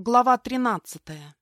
Глава тринадцатая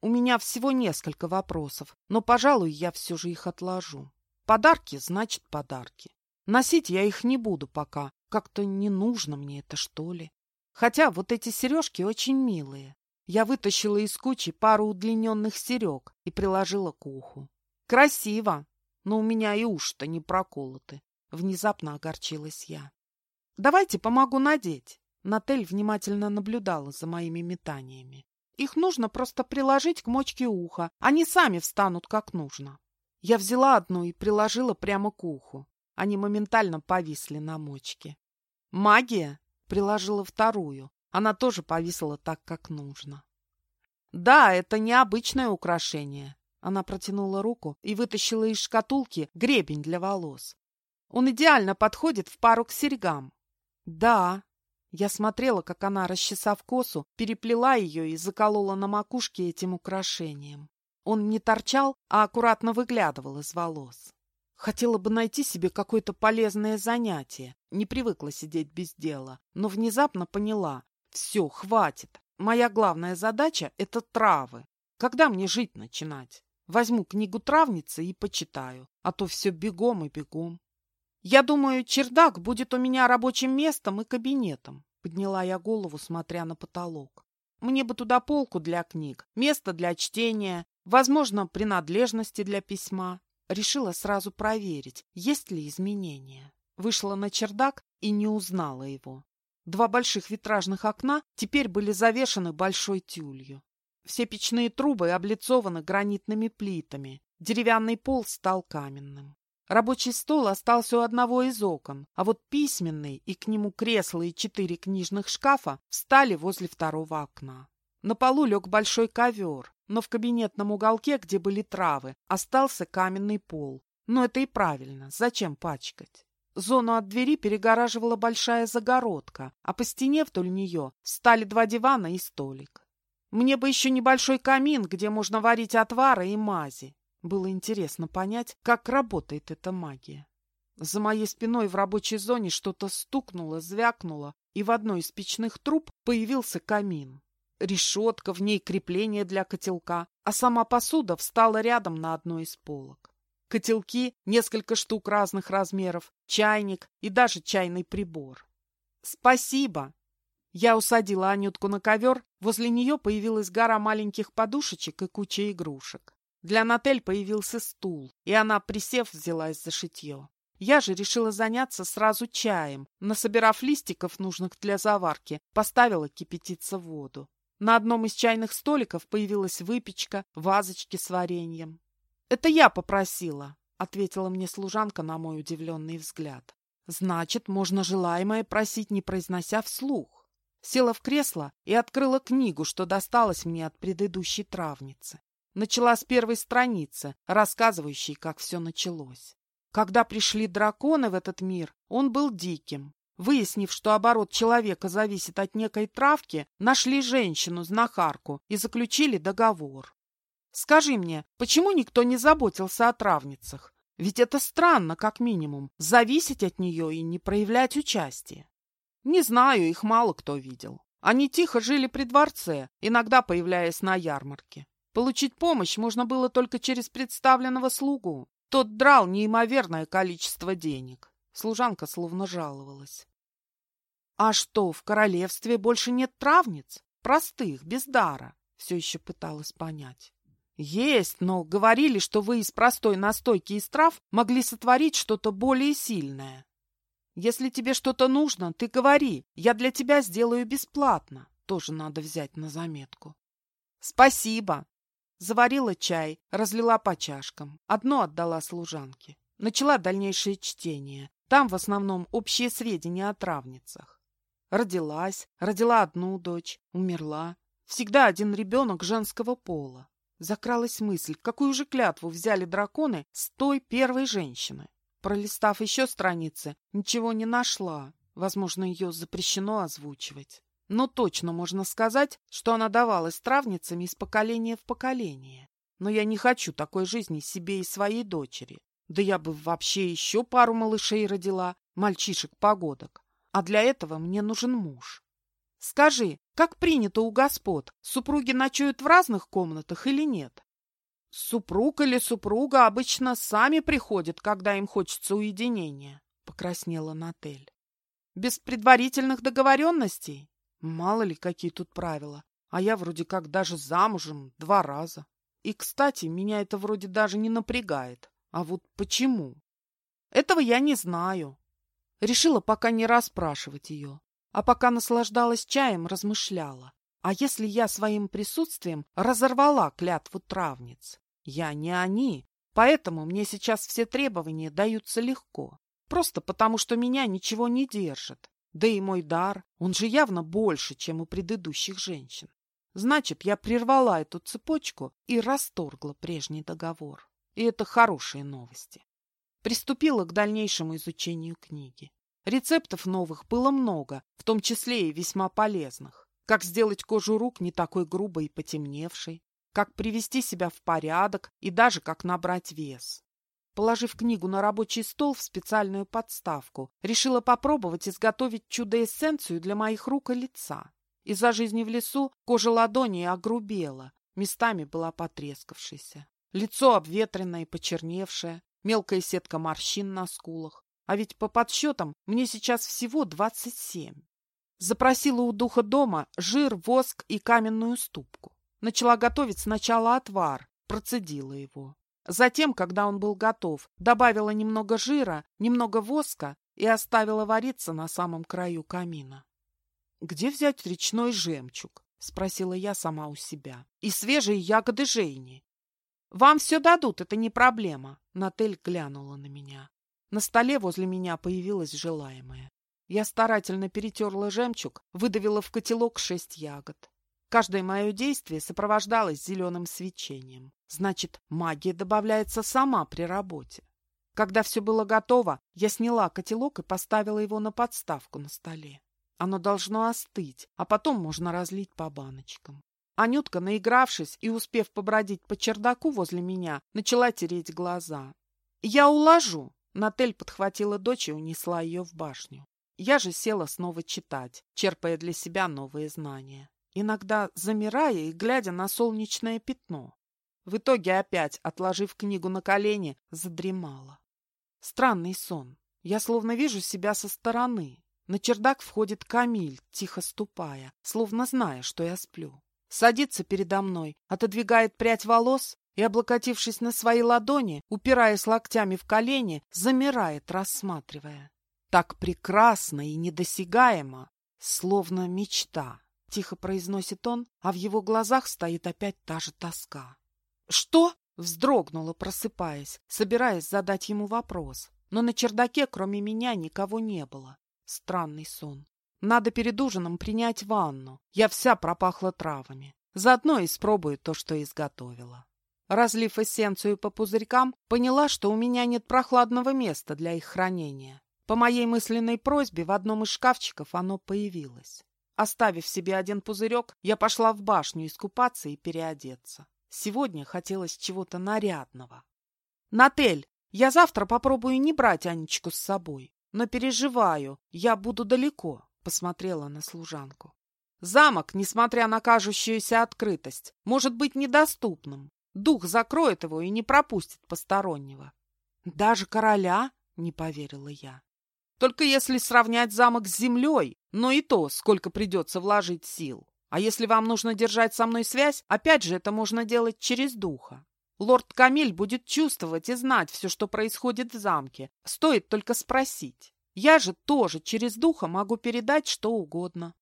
У меня всего несколько вопросов, но, пожалуй, я все же их отложу. Подарки значит подарки. Носить я их не буду пока. Как-то не нужно мне это, что ли. Хотя вот эти сережки очень милые. Я вытащила из кучи пару удлиненных серег и приложила к уху. Красиво, но у меня и уши-то не проколоты. Внезапно огорчилась я. «Давайте помогу надеть». Натель внимательно наблюдала за моими метаниями. «Их нужно просто приложить к мочке уха. Они сами встанут как нужно». Я взяла одну и приложила прямо к уху. Они моментально повисли на мочке. «Магия?» — приложила вторую. Она тоже повисла так, как нужно. «Да, это необычное украшение». Она протянула руку и вытащила из шкатулки гребень для волос. Он идеально подходит в пару к серьгам. Да. Я смотрела, как она, расчесав косу, переплела ее и заколола на макушке этим украшением. Он не торчал, а аккуратно выглядывал из волос. Хотела бы найти себе какое-то полезное занятие. Не привыкла сидеть без дела, но внезапно поняла. Все, хватит. Моя главная задача — это травы. Когда мне жить начинать? Возьму книгу травницы и почитаю, а то все бегом и бегом. Я думаю, чердак будет у меня рабочим местом и кабинетом. Подняла я голову, смотря на потолок. Мне бы туда полку для книг, место для чтения, возможно, принадлежности для письма. Решила сразу проверить, есть ли изменения. Вышла на чердак и не узнала его. Два больших витражных окна теперь были завешаны большой тюлью. Все печные трубы облицованы гранитными плитами. Деревянный пол стал каменным. Рабочий стол остался у одного из окон, а вот письменный и к нему кресло и четыре книжных шкафа встали возле второго окна. На полу лег большой ковер, но в кабинетном уголке, где были травы, остался каменный пол. Но это и правильно, зачем пачкать? Зону от двери перегораживала большая загородка, а по стене вдоль нее встали два дивана и столик. Мне бы еще небольшой камин, где можно варить отвары и мази. Было интересно понять, как работает эта магия. За моей спиной в рабочей зоне что-то стукнуло, звякнуло, и в одной из печных труб появился камин. Решетка, в ней крепление для котелка, а сама посуда встала рядом на одной из полок. Котелки, несколько штук разных размеров, чайник и даже чайный прибор. «Спасибо!» Я усадила Анютку на ковер, возле нее появилась гора маленьких подушечек и куча игрушек. Для Натель появился стул, и она, присев, взялась за шитье. Я же решила заняться сразу чаем, насобирав листиков, нужных для заварки, поставила кипятиться воду. На одном из чайных столиков появилась выпечка, вазочки с вареньем. «Это я попросила», — ответила мне служанка на мой удивленный взгляд. «Значит, можно желаемое просить, не произнося вслух». Села в кресло и открыла книгу, что досталось мне от предыдущей травницы. Начала с первой страницы, рассказывающей, как все началось. Когда пришли драконы в этот мир, он был диким. Выяснив, что оборот человека зависит от некой травки, нашли женщину-знахарку и заключили договор. Скажи мне, почему никто не заботился о травницах? Ведь это странно, как минимум, зависеть от нее и не проявлять участие. Не знаю, их мало кто видел. Они тихо жили при дворце, иногда появляясь на ярмарке. Получить помощь можно было только через представленного слугу. Тот драл неимоверное количество денег. Служанка словно жаловалась. «А что, в королевстве больше нет травниц? Простых, без дара?» Все еще пыталась понять. «Есть, но говорили, что вы из простой настойки из трав могли сотворить что-то более сильное. Если тебе что-то нужно, ты говори, я для тебя сделаю бесплатно. Тоже надо взять на заметку». «Спасибо!» Заварила чай, разлила по чашкам. Одно отдала служанке. Начала дальнейшее чтение. Там в основном общие сведения о травницах. Родилась, родила одну дочь, умерла. Всегда один ребенок женского пола. Закралась мысль, какую же клятву взяли драконы с той первой женщины. Пролистав еще страницы, ничего не нашла. Возможно, ее запрещено озвучивать. Но точно можно сказать, что она давалась травницами из поколения в поколение. Но я не хочу такой жизни себе и своей дочери. Да я бы вообще еще пару малышей родила, мальчишек-погодок. А для этого мне нужен муж. Скажи, как принято у господ, супруги ночуют в разных комнатах или нет? Супруг или супруга обычно сами приходят, когда им хочется уединения, покраснела Натель. Без предварительных договоренностей? Мало ли, какие тут правила. А я вроде как даже замужем два раза. И, кстати, меня это вроде даже не напрягает. А вот почему? Этого я не знаю. Решила пока не расспрашивать ее. А пока наслаждалась чаем, размышляла. А если я своим присутствием разорвала клятву травниц? Я не они, поэтому мне сейчас все требования даются легко. Просто потому, что меня ничего не держит. Да и мой дар, он же явно больше, чем у предыдущих женщин. Значит, я прервала эту цепочку и расторгла прежний договор. И это хорошие новости. Приступила к дальнейшему изучению книги. Рецептов новых было много, в том числе и весьма полезных. Как сделать кожу рук не такой грубой и потемневшей, как привести себя в порядок и даже как набрать вес. Положив книгу на рабочий стол в специальную подставку, решила попробовать изготовить чудо-эссенцию для моих рук и лица. Из-за жизни в лесу кожа ладони огрубела, местами была потрескавшейся. Лицо обветренное и почерневшее, мелкая сетка морщин на скулах. А ведь по подсчетам мне сейчас всего двадцать семь. Запросила у духа дома жир, воск и каменную ступку. Начала готовить сначала отвар, процедила его. Затем, когда он был готов, добавила немного жира, немного воска и оставила вариться на самом краю камина. «Где взять речной жемчуг?» — спросила я сама у себя. «И свежие ягоды Жейни». «Вам все дадут, это не проблема», — Натель глянула на меня. На столе возле меня появилось желаемое. Я старательно перетерла жемчуг, выдавила в котелок шесть ягод. Каждое мое действие сопровождалось зеленым свечением. Значит, магия добавляется сама при работе. Когда все было готово, я сняла котелок и поставила его на подставку на столе. Оно должно остыть, а потом можно разлить по баночкам. Анютка, наигравшись и успев побродить по чердаку возле меня, начала тереть глаза. «Я уложу!» Натель подхватила дочь и унесла ее в башню. Я же села снова читать, черпая для себя новые знания иногда замирая и глядя на солнечное пятно. В итоге опять, отложив книгу на колени, задремала. Странный сон. Я словно вижу себя со стороны. На чердак входит Камиль, тихо ступая, словно зная, что я сплю. Садится передо мной, отодвигает прядь волос и, облокотившись на свои ладони, упираясь локтями в колени, замирает, рассматривая. Так прекрасно и недосягаемо, словно мечта. — тихо произносит он, а в его глазах стоит опять та же тоска. «Что?» — вздрогнула, просыпаясь, собираясь задать ему вопрос. Но на чердаке, кроме меня, никого не было. Странный сон. Надо перед ужином принять ванну. Я вся пропахла травами. Заодно испробую то, что изготовила. Разлив эссенцию по пузырькам, поняла, что у меня нет прохладного места для их хранения. По моей мысленной просьбе в одном из шкафчиков оно появилось. Оставив себе один пузырек, я пошла в башню искупаться и переодеться. Сегодня хотелось чего-то нарядного. «Натель, я завтра попробую не брать Анечку с собой, но переживаю, я буду далеко», — посмотрела на служанку. «Замок, несмотря на кажущуюся открытость, может быть недоступным. Дух закроет его и не пропустит постороннего». «Даже короля?» — не поверила я. Только если сравнять замок с землей, но и то, сколько придется вложить сил. А если вам нужно держать со мной связь, опять же, это можно делать через духа. Лорд Камиль будет чувствовать и знать все, что происходит в замке. Стоит только спросить. Я же тоже через духа могу передать что угодно.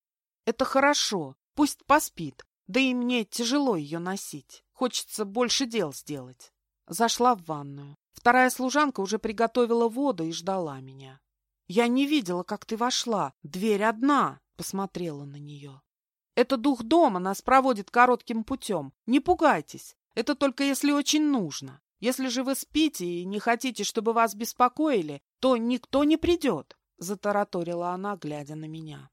Это хорошо, пусть поспит. Да и мне тяжело ее носить. Хочется больше дел сделать. Зашла в ванную. Вторая служанка уже приготовила воду и ждала меня. «Я не видела, как ты вошла. Дверь одна!» — посмотрела на нее. «Это дух дома нас проводит коротким путем. Не пугайтесь. Это только если очень нужно. Если же вы спите и не хотите, чтобы вас беспокоили, то никто не придет», — затараторила она, глядя на меня.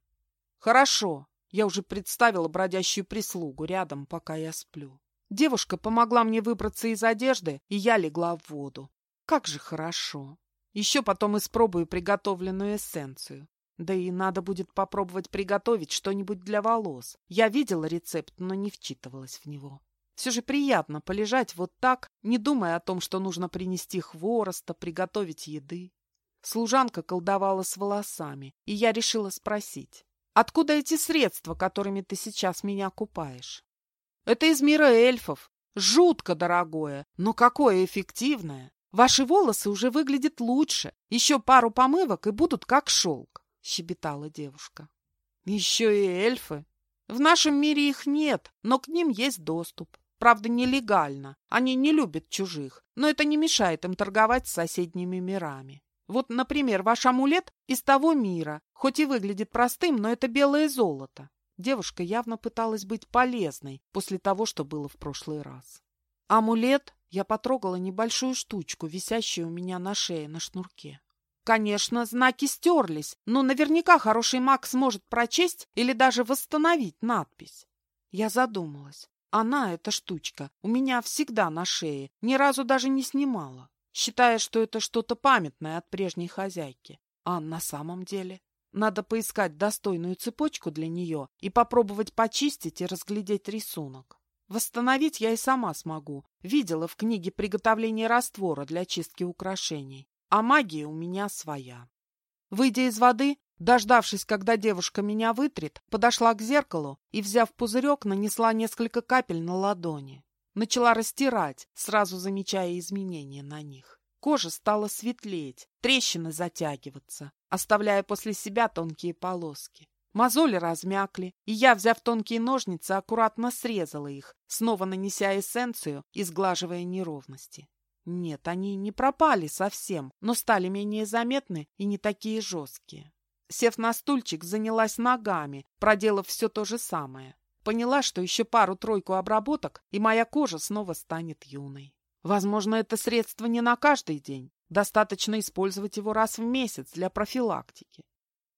«Хорошо». Я уже представила бродящую прислугу рядом, пока я сплю. Девушка помогла мне выбраться из одежды, и я легла в воду. Как же хорошо. Еще потом испробую приготовленную эссенцию. Да и надо будет попробовать приготовить что-нибудь для волос. Я видела рецепт, но не вчитывалась в него. Все же приятно полежать вот так, не думая о том, что нужно принести хвороста, приготовить еды. Служанка колдовала с волосами, и я решила спросить. «Откуда эти средства, которыми ты сейчас меня купаешь?» «Это из мира эльфов. Жутко дорогое, но какое эффективное. Ваши волосы уже выглядят лучше. Еще пару помывок и будут как шелк», — щебетала девушка. «Еще и эльфы. В нашем мире их нет, но к ним есть доступ. Правда, нелегально. Они не любят чужих, но это не мешает им торговать с соседними мирами. Вот, например, ваш амулет из того мира, хоть и выглядит простым, но это белое золото. Девушка явно пыталась быть полезной после того, что было в прошлый раз. Амулет я потрогала небольшую штучку, висящую у меня на шее на шнурке. Конечно, знаки стерлись, но наверняка хороший маг сможет прочесть или даже восстановить надпись. Я задумалась. Она, эта штучка, у меня всегда на шее, ни разу даже не снимала, считая, что это что-то памятное от прежней хозяйки. А на самом деле? Надо поискать достойную цепочку для нее и попробовать почистить и разглядеть рисунок. Восстановить я и сама смогу. Видела в книге приготовление раствора для чистки украшений. А магия у меня своя. Выйдя из воды, Дождавшись, когда девушка меня вытрет, подошла к зеркалу и, взяв пузырек, нанесла несколько капель на ладони. Начала растирать, сразу замечая изменения на них. Кожа стала светлеть, трещины затягиваться, оставляя после себя тонкие полоски. Мозоли размякли, и я, взяв тонкие ножницы, аккуратно срезала их, снова нанеся эссенцию и сглаживая неровности. Нет, они не пропали совсем, но стали менее заметны и не такие жесткие. Сев на стульчик, занялась ногами, проделав все то же самое. Поняла, что еще пару-тройку обработок, и моя кожа снова станет юной. Возможно, это средство не на каждый день. Достаточно использовать его раз в месяц для профилактики.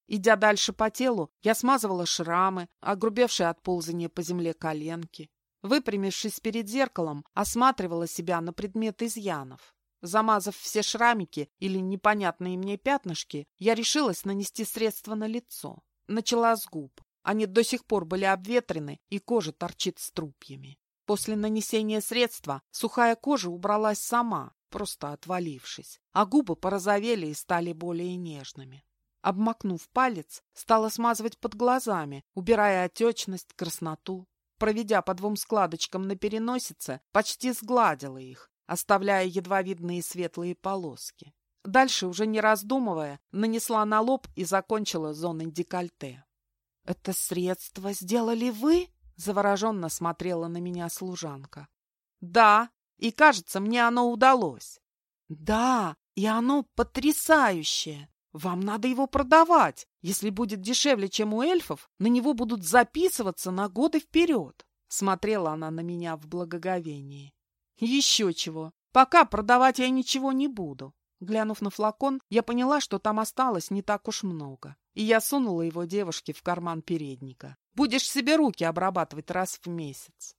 Идя дальше по телу, я смазывала шрамы, огрубевшие от ползания по земле коленки. Выпрямившись перед зеркалом, осматривала себя на предмет изъянов. Замазав все шрамики или непонятные мне пятнышки, я решилась нанести средство на лицо. Начала с губ. Они до сих пор были обветрены, и кожа торчит струпьями. После нанесения средства сухая кожа убралась сама, просто отвалившись, а губы порозовели и стали более нежными. Обмакнув палец, стала смазывать под глазами, убирая отечность, красноту. Проведя по двум складочкам на переносице, почти сгладила их, оставляя едва видные светлые полоски. Дальше, уже не раздумывая, нанесла на лоб и закончила зоной декольте. — Это средство сделали вы? — завороженно смотрела на меня служанка. — Да, и, кажется, мне оно удалось. — Да, и оно потрясающее. Вам надо его продавать. Если будет дешевле, чем у эльфов, на него будут записываться на годы вперед. Смотрела она на меня в благоговении. Еще чего. Пока продавать я ничего не буду. Глянув на флакон, я поняла, что там осталось не так уж много. И я сунула его девушке в карман передника. Будешь себе руки обрабатывать раз в месяц.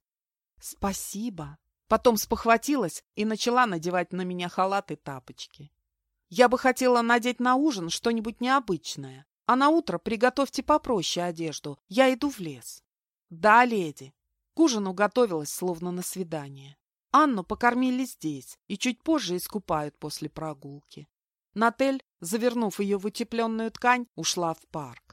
Спасибо. Потом спохватилась и начала надевать на меня халат и тапочки. Я бы хотела надеть на ужин что-нибудь необычное. А на утро приготовьте попроще одежду. Я иду в лес. Да, леди. К ужину готовилась, словно на свидание. Анну покормили здесь и чуть позже искупают после прогулки. Натель, завернув ее в утепленную ткань, ушла в парк.